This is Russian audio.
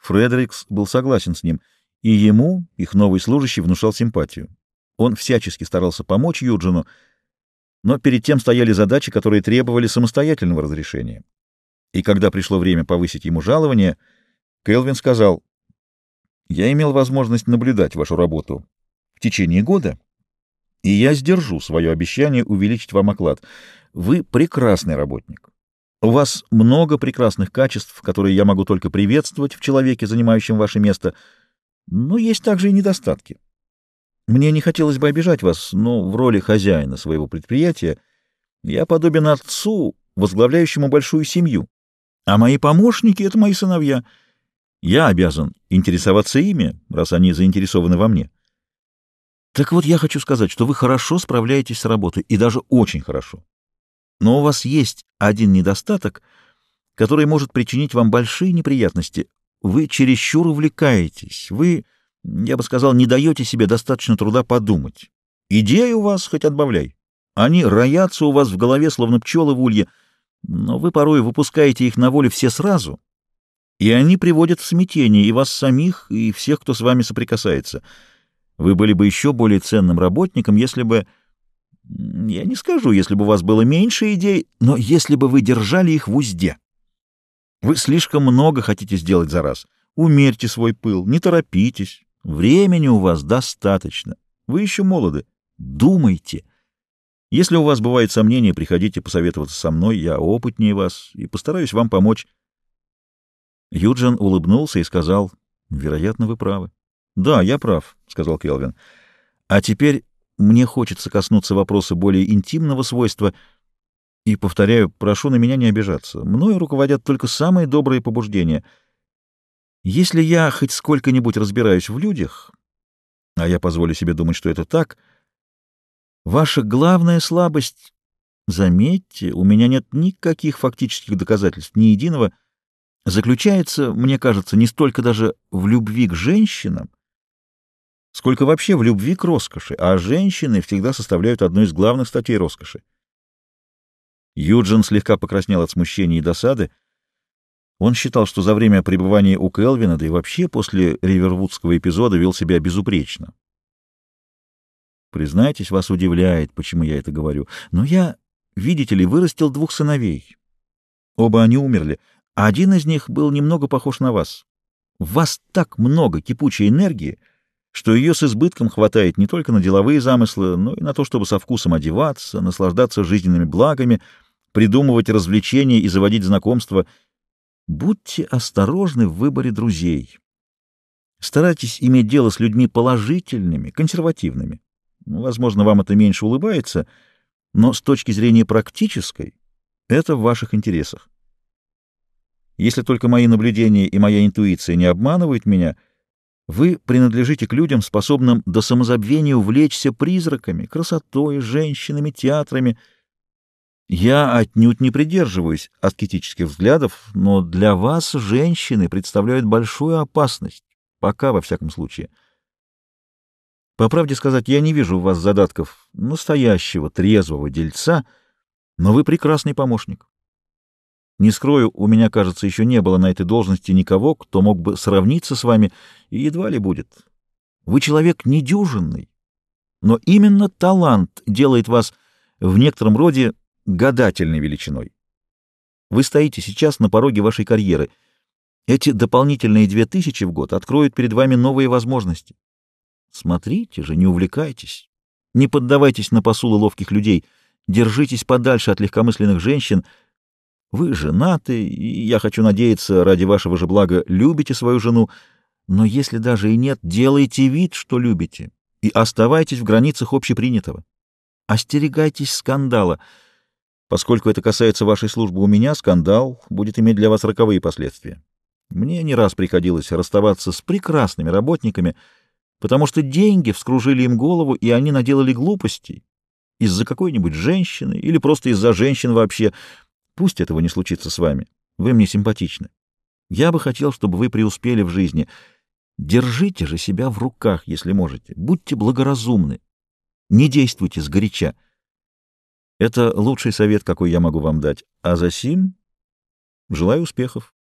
Фредерикс был согласен с ним, и ему их новый служащий внушал симпатию. Он всячески старался помочь Юджину, но перед тем стояли задачи, которые требовали самостоятельного разрешения. И когда пришло время повысить ему жалование, Келвин сказал, «Я имел возможность наблюдать вашу работу в течение года, и я сдержу свое обещание увеличить вам оклад. Вы прекрасный работник. У вас много прекрасных качеств, которые я могу только приветствовать в человеке, занимающем ваше место, но есть также и недостатки. Мне не хотелось бы обижать вас, но в роли хозяина своего предприятия я подобен отцу, возглавляющему большую семью, а мои помощники — это мои сыновья. Я обязан интересоваться ими, раз они заинтересованы во мне. Так вот, я хочу сказать, что вы хорошо справляетесь с работой, и даже очень хорошо. Но у вас есть один недостаток, который может причинить вам большие неприятности. Вы чересчур увлекаетесь, вы, я бы сказал, не даете себе достаточно труда подумать. Идеи у вас хоть отбавляй. Они роятся у вас в голове, словно пчелы в улье, но вы порой выпускаете их на волю все сразу, и они приводят в смятение и вас самих, и всех, кто с вами соприкасается. Вы были бы еще более ценным работником, если бы... Я не скажу, если бы у вас было меньше идей, но если бы вы держали их в узде. Вы слишком много хотите сделать за раз. Умерьте свой пыл, не торопитесь. Времени у вас достаточно. Вы еще молоды. Думайте. Если у вас бывают сомнения, приходите посоветоваться со мной, я опытнее вас и постараюсь вам помочь. Юджин улыбнулся и сказал, вероятно, вы правы. Да, я прав, сказал Келвин. А теперь мне хочется коснуться вопроса более интимного свойства и, повторяю, прошу на меня не обижаться. Мною руководят только самые добрые побуждения. Если я хоть сколько-нибудь разбираюсь в людях, а я позволю себе думать, что это так, — Ваша главная слабость, заметьте, у меня нет никаких фактических доказательств, ни единого, заключается, мне кажется, не столько даже в любви к женщинам, сколько вообще в любви к роскоши, а женщины всегда составляют одну из главных статей роскоши. Юджин слегка покраснел от смущения и досады. Он считал, что за время пребывания у Келвина, да и вообще после Ривервудского эпизода, вел себя безупречно. Признайтесь, вас удивляет, почему я это говорю. Но я, видите ли, вырастил двух сыновей. Оба они умерли, один из них был немного похож на вас. В вас так много кипучей энергии, что ее с избытком хватает не только на деловые замыслы, но и на то, чтобы со вкусом одеваться, наслаждаться жизненными благами, придумывать развлечения и заводить знакомства. Будьте осторожны в выборе друзей. Старайтесь иметь дело с людьми положительными, консервативными. Возможно, вам это меньше улыбается, но с точки зрения практической это в ваших интересах. Если только мои наблюдения и моя интуиция не обманывают меня, вы принадлежите к людям, способным до самозабвения увлечься призраками, красотой, женщинами, театрами. Я отнюдь не придерживаюсь аскетических взглядов, но для вас женщины представляют большую опасность, пока, во всяком случае. По правде сказать, я не вижу у вас задатков настоящего, трезвого дельца, но вы прекрасный помощник. Не скрою, у меня, кажется, еще не было на этой должности никого, кто мог бы сравниться с вами, и едва ли будет. Вы человек недюжинный, но именно талант делает вас в некотором роде гадательной величиной. Вы стоите сейчас на пороге вашей карьеры. Эти дополнительные две тысячи в год откроют перед вами новые возможности. Смотрите же, не увлекайтесь. Не поддавайтесь на посулы ловких людей. Держитесь подальше от легкомысленных женщин. Вы женаты, и, я хочу надеяться, ради вашего же блага любите свою жену. Но если даже и нет, делайте вид, что любите, и оставайтесь в границах общепринятого. Остерегайтесь скандала. Поскольку это касается вашей службы у меня, скандал будет иметь для вас роковые последствия. Мне не раз приходилось расставаться с прекрасными работниками — потому что деньги вскружили им голову, и они наделали глупостей из-за какой-нибудь женщины или просто из-за женщин вообще. Пусть этого не случится с вами. Вы мне симпатичны. Я бы хотел, чтобы вы преуспели в жизни. Держите же себя в руках, если можете. Будьте благоразумны. Не действуйте сгоряча. Это лучший совет, какой я могу вам дать. А за сим желаю успехов.